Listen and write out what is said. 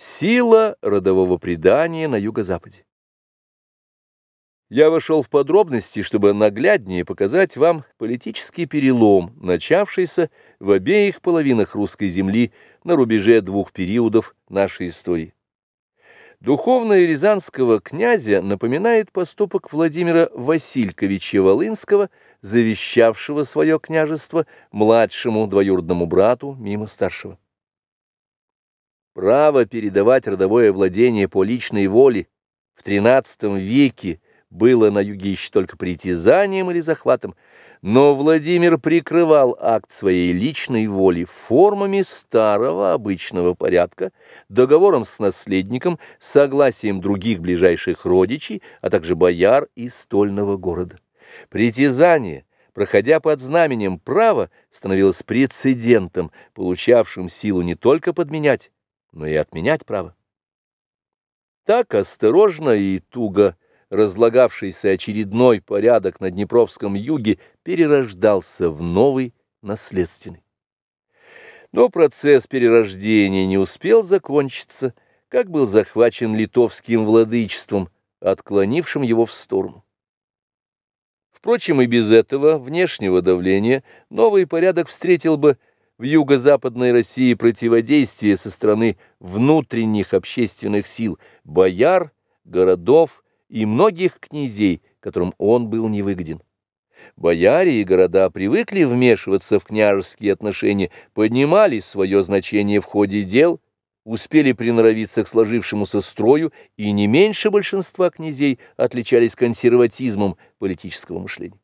Сила родового предания на юго-западе. Я вошел в подробности, чтобы нагляднее показать вам политический перелом, начавшийся в обеих половинах русской земли на рубеже двух периодов нашей истории. Духовное рязанского князя напоминает поступок Владимира Васильковича Волынского, завещавшего свое княжество младшему двоюродному брату мимо старшего. Право передавать родовое владение по личной воле в XIII веке было на юге еще только притязанием или захватом, но Владимир прикрывал акт своей личной воли формами старого обычного порядка, договором с наследником, согласием других ближайших родичей, а также бояр и стольного города. Притязание, проходя под знаменем права, становилось прецедентом, получавшим силу не только подменять, но и отменять право. Так осторожно и туго разлагавшийся очередной порядок на Днепровском юге перерождался в новый наследственный. Но процесс перерождения не успел закончиться, как был захвачен литовским владычеством, отклонившим его в сторону. Впрочем, и без этого внешнего давления новый порядок встретил бы в юго-западной России противодействие со стороны внутренних общественных сил, бояр, городов и многих князей, которым он был невыгоден. Бояре и города привыкли вмешиваться в княжеские отношения, поднимали свое значение в ходе дел, успели приноровиться к сложившемуся строю и не меньше большинства князей отличались консерватизмом политического мышления.